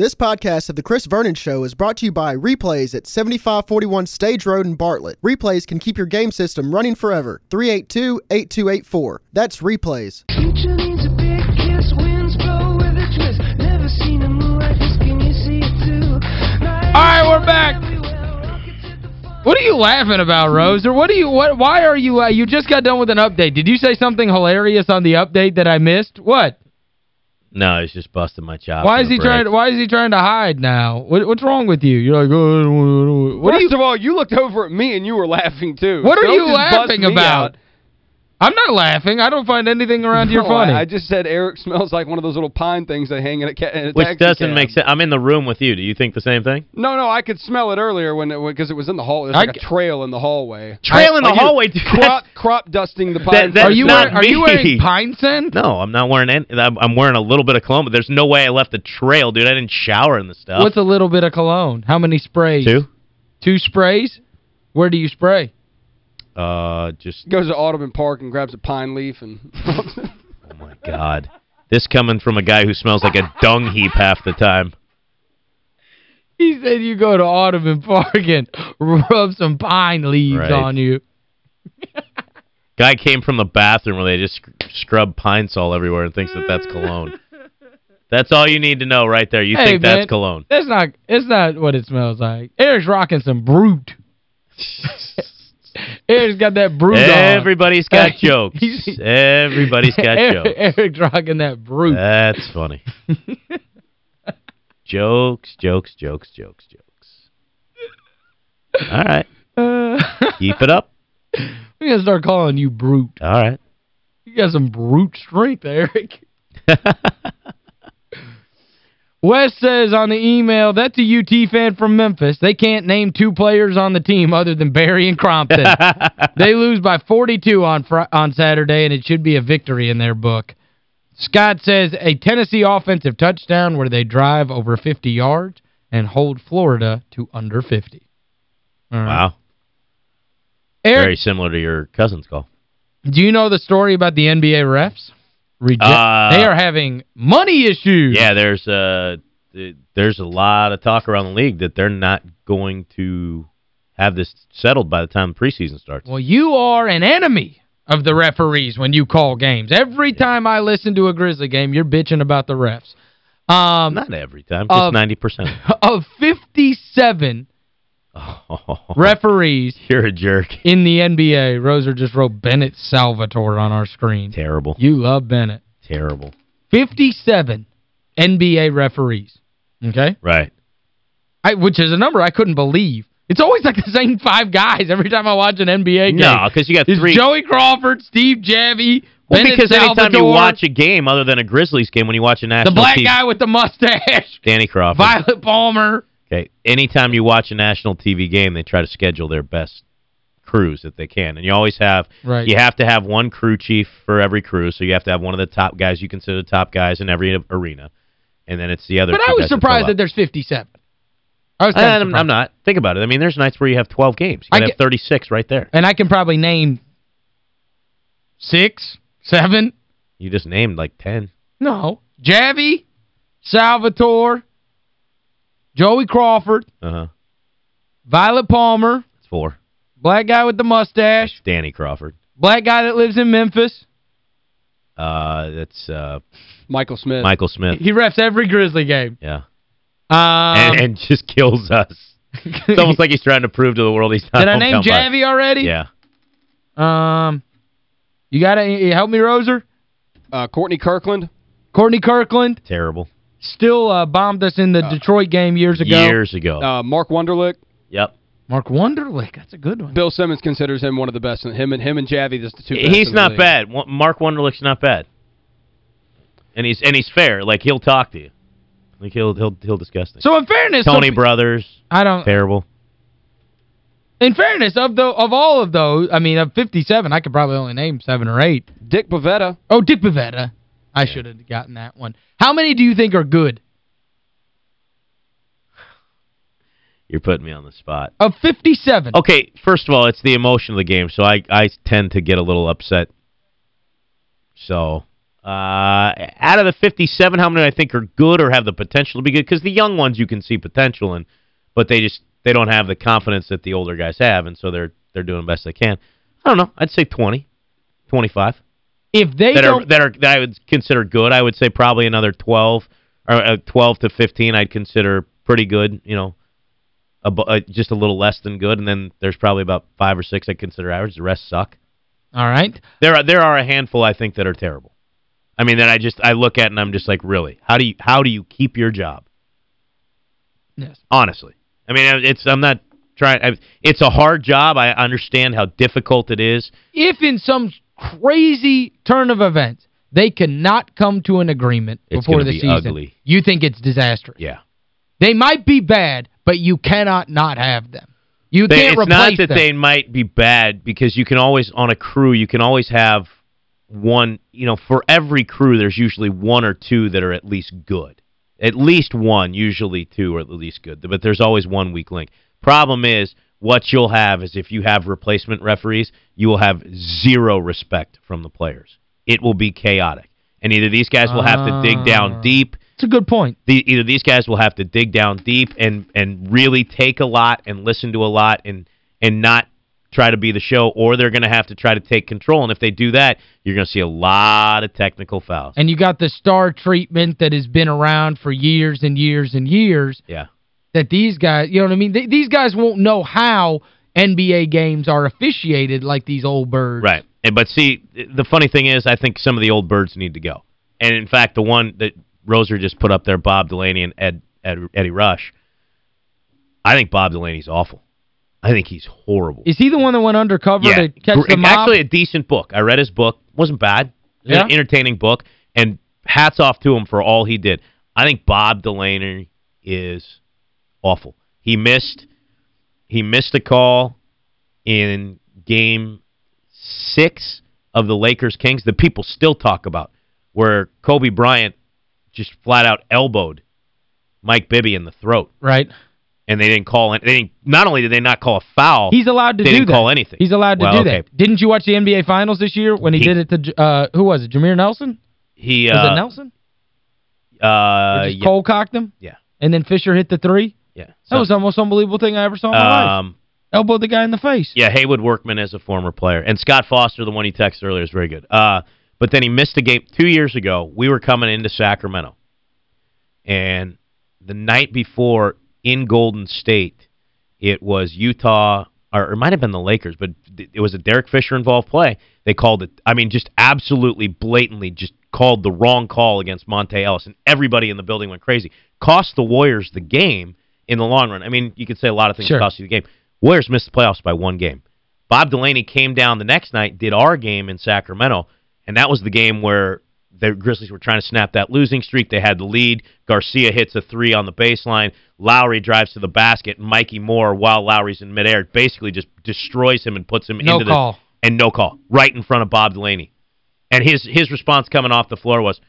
This podcast of The Chris Vernon Show is brought to you by Replays at 7541 Stage Road in Bartlett. Replays can keep your game system running forever. 382-8284. That's Replays. Future needs a big kiss, winds blow with a twist. Never seen a moon like this, can you see it too? All right, we're back. What are you laughing about, Rose? Or what are you what why are you uh, you just got done with an update. Did you say something hilarious on the update that I missed? What? No, he's just busting my chops. Why is he break. trying why is he trying to hide now? What, what's wrong with you? You're like, oh, I don't wanna- don't wanna-" what First you of all, you looked over at me and you were laughing too. What are Don't you laughing me about? Out. I'm not laughing. I don't find anything around here funny. I, I just said Eric smells like one of those little pine things they hang in a, ca in a Which doesn't cab. make sense. I'm in the room with you. Do you think the same thing? No, no, I could smell it earlier when because it, was in the hall. There's like I a g- trail in the hallway. Trail in the hallway, dude, Crop, crop dusting the pine. that's are you not wearing, are you wearing pine scent? No, I'm not wearing any. I'm I'm wearing a little bit of cologne, but there's no way I left a trail, dude. I didn't shower in the stuff. What's a little bit of cologne? How many sprays? Two? Two sprays? Where do you spray? Uh, just, goes to Audubon Park and grabs a pine leaf and oh my God. This coming from a guy who smells like a dung heap half the time. He said you go to Audubon Park and rub some pine leaves Right. on you. Guy came from the bathroom where they just sc- scrub Pine-Sol everywhere and thinks that that's cologne. That's all you need to know right there. You Hey, think man, that's cologne. That's not it's not what it smells like. Eric's rocking some Brut. Eric's got that Brut on. Everybody's got jokes. Everybody's got Eric, jokes. Eric's rocking that Brut. That's funny. jokes, jokes, jokes, jokes, jokes. All right. Keep it up. We're going to start calling you brute. All right. You got some brute strength, Eric. Wes says on the email, that's a UT fan from Memphis. They can't name two players on the team other than Berry and Crompton. they lose by 42 on on Saturday, and it should be a victory in their book. Scott says a Tennessee offensive touchdown where they drive over 50 yards and hold Florida to under 50. All right. wow. Eric, Very similar to your cousin's call. do you know the story about the NBA refs? Uh, they are having money issues. Yeah, there's uh th- there's a lot of talk around the league that they're not going to have this settled by the time the preseason starts. Well, you are an enemy of the referees when you call games. Every time I listen to a Grizzly game, you're bitching about the refs. Um, Not every time, just of- 90%. of 57 Oh, referees You're a jerk. in the NBA, Roser just wrote Bennett Salvatore on our screen. Terrible. You love Bennett. Terrible. 57 NBA referees. Okay? Right. I, which is a number I couldn't believe. It's always like the same five guys every time I watch an NBA game. No, because you got It's three. Joey Crawford, Steve Javie, well, Bennett because anytime you Salvatore, watch a game other than a Grizzlies game, when you watch a national the black TV guy with the mustache, Danny Crawford. Violet Palmer. Okay. Anytime you watch a national TV game, they try to schedule their best crews that they can. And you always have Right. you have to have one crew chief for every crew, so you have to have one of the top guys you consider the top guys in every arena. And then it's the other But I was surprised that there's 57. I was kind eh, I'm. I'm not. Think about it. I mean, there's nights where you have 12 games. You I got to get- have 36 right there. And I can probably name six, seven. You just named like 10. No. Javie, Salvatore, Joey Crawford, Uh-huh. Violet Palmer, It's four. black guy with the mustache, Danny Crawford. black guy that lives in Memphis. Uh, that's uh, Michael Smith. Michael Smith. He refs every Grizzly game. Yeah. Um, and, and just kills us. It's almost like he's trying to prove to the world he's not Did I name hometown bias. Javie already? Yeah. Um, you got to help me, Roser? Uh, Courtney Kirkland. Courtney Kirkland Terrible. Still uh, bombed us in the Detroit game years ago. Years ago. Uh, Mark Wunderlich. yep. Mark Wunderlich, that's a good one. Bill Simmons considers him one of the best. And him and him and Javie, just the two best He's not bad. Mark Wunderlich's not bad. And he's and he's fair. Like he'll talk to you. Like he'll he'll he'll discuss things. So in fairness, Tony so- Brothers, I don't terrible. In fairness, of the of all of those, I mean, of 57, I could probably only name 7 or 8. Dick Bavetta. Oh, Dick Bavetta. I should have gotten that one. How many do you think are good? You're putting me on the spot. Of 57. Okay, first of all, it's the emotion of the game, so I I tend to get a little upset. So, Uh, out of the 57, how many I think are good or have the potential to be good? Because the young ones you can see potential in, but they just they don't have the confidence that the older guys have, and so they're they're doing the best they can. I don't know. I'd say 20, 25 If they that are that are that I would consider good. I would say probably another 12 or uh, 12 to 15 I'd consider pretty good, you know. abo- uh, just a little less than good and then there's probably about 5 or 6 I consider average. The rest suck. All right. There are there are a handful I think that are terrible. I mean that I just I look at and I'm just like, really? How do you how do you keep your job? Yes. Honestly. I mean it's I'm not trying I, it's a hard job. I understand how difficult it is. If in some crazy turn of events they cannot come to an agreement It's before the be season, ugly. you think it's disastrous. Yeah. They might be bad, but you cannot not have them. You They, can't replace them. it's not that them. they might be bad because you can always on a crew you can always have one you know for every crew there's usually one or two that are at least good at least one usually two are at least good but there's always one weak link problem is what you'll have is if you have replacement referees you will have zero respect from the players. It will be chaotic. And either these guys will have to dig Ah. down deep. It's a good point. the, either these guys will have to dig down deep and and really take a lot and listen to a lot and and not try to be the show or they're going to have to try to take control. And if they do that you're going to see a lot of technical fouls. And you got the star treatment that has been around for years and years and years. Yeah that these guys, you know what I mean? They, these guys won't know how NBA games are officiated like these old birds. right and but see the funny thing is I think some of the old birds need to go and in fact the one that Roser just put up there Bob Delaney and Ed, Ed Eddie Rush I think Bob Delaney's awful I think he's horrible Is he the one that went undercover yeah, to catch the mob? actually a decent book. I read his book. wasn't bad. It was an Yeah? entertaining book, and hats off to him for all he did. I think Bob Delaney is awful. He missed he missed a call in game six of the Lakers Kings that people still talk about, where Kobe Bryant just flat out elbowed Mike Bibby in the throat, right. and they didn't call it. They didn't. Not only did they not call a foul, He's allowed to they do didn't that. call anything. He's allowed to Well, do okay. that. Didn't you watch the NBA Finals this year when he, He- did it to, uh, who was it, Jameer Nelson? he Was uh, it Nelson? Uh, just yeah, cold cocked him? Yeah. And then Fisher hit the three? Yeah. That was the most unbelievable thing I ever saw in my life. um, Elbowed the guy in the face. yeah, Haywood Workman is a former player, and Scott Foster, the one he texted earlier, is very good. Uh, but then he missed a game two years ago. We were coming into Sacramento, and the night before in Golden State, it was Utah, or it might have been the Lakers, but it was a Derek Fisher involved play. They called it. I mean, just absolutely blatantly, just called the wrong call against Monta Ellis, and everybody in the building went crazy. Cost the Warriors the game in the long run. I mean, you could say a lot of things Sure. cost you the game. Warriors missed the playoffs by one game. Bob Delaney came down the next night, did our game in Sacramento, and that was the game where the Grizzlies were trying to snap that losing streak. They had the lead. Garcia hits a three on the baseline. Lowry drives to the basket. Mikki Moore, while Lowry's in midair, basically just destroys him and puts him No into the call. and no call right in front of Bob Delaney. And his his response coming off the floor was,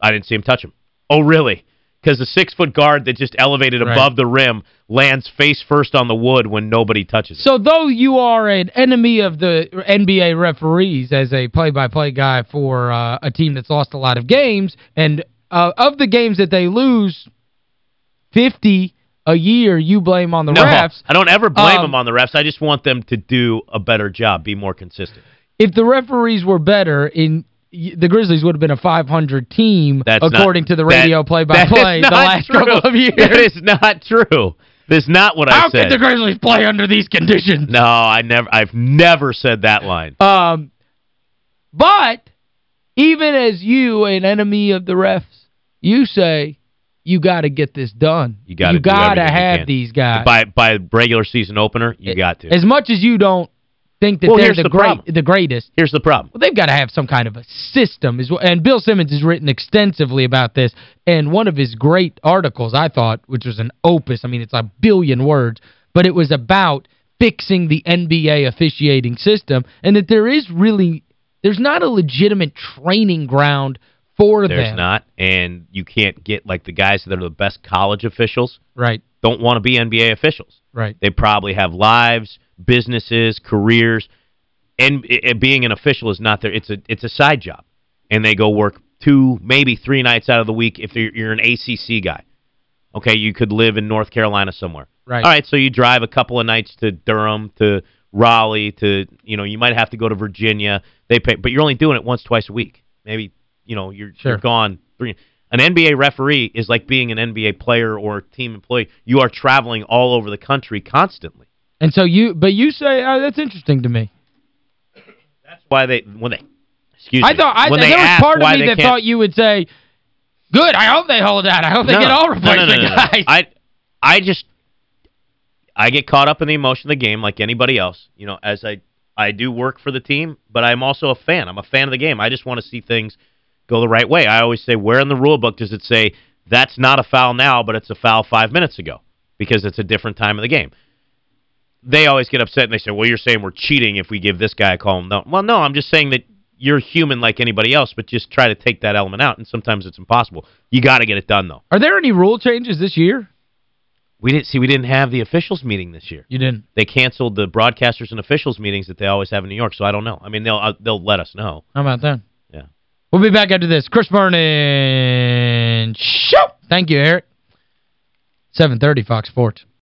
"I didn't see him touch him." Oh, really? Because the six foot guard that just elevated Right. above the rim lands face first on the wood when nobody touches it. So though you are an enemy of the NBA referees as a play-by-play guy for uh, a team that's lost a lot of games, and uh, of the games that they lose, 50 a year you blame on the no, refs. I don't ever blame Um, them on the refs. I just want them to do a better job, be more consistent. If the referees were better, in the Grizzlies would have been a 500 team, That's according not, to the radio play-by-play is the last true. couple of years. That is not true. That's not what I said. How could the Grizzlies play under these conditions? no, I never I've never said that line. Um, but even as you, an enemy of the refs, you say you got to get this done. You gotta you do got to have these guys. By by regular season opener, you got to. As much as you don't think that Well, they're the, the great problem. the greatest, Here's the problem. well, they've got to have some kind of a system. Is And Bill Simmons has written extensively about this. And one of his great articles, I thought, which was an opus, I mean, it's a billion words, but it was about fixing the NBA officiating system and that there is really, there's not a legitimate training ground for There's them. not, and you can't get, like, the guys that are the best college officials Right, don't want to be NBA officials. right. They probably have lives, businesses, careers, and i- being an official is not there. it's a, it's a side job. And they go work two, maybe three nights out of the week if you're, you're an ACC guy. Okay, you could live in North Carolina somewhere. Right. All right, so you drive a couple of nights to Durham, to Raleigh, to you know, you might have to go to Virginia. They pay, but you're only doing it once, twice a week. Maybe you know you're Sure. you're gone three. An NBA referee is like being an NBA player or team employee. You are traveling all over the country constantly. And so you, but you say, oh, that's interesting to me. That's why they when they excuse I me, thought, I, when there was part of me that thought you would say, good, I hope they hold out. I hope they No, get all no, no, replacement no, no, no. guys. I I just I get caught up in the emotion of the game like anybody else. You know, as I I do work for the team, but I'm also a fan. I'm a fan of the game. I just want to see things go the right way. I always say, where in the rule book does it say that's not a foul now, but it's a foul five minutes ago because it's a different time of the game? They always get upset and they say, well, you're saying we're cheating if we give this guy a call. No, well, no, I'm just saying that you're human like anybody else, but just try to take that element out, and sometimes it's impossible. You got to get it done, though. Are there any rule changes this year? We didn't see. We didn't have the officials meeting this year. You didn't. They canceled the broadcasters and officials meetings that they always have in New York. So I don't know. I mean, they'll uh, they'll let us know. How about that? Yeah. We'll be back after this. Chris Vernon. Show. Thank you, Eric. 730 Fox Sports.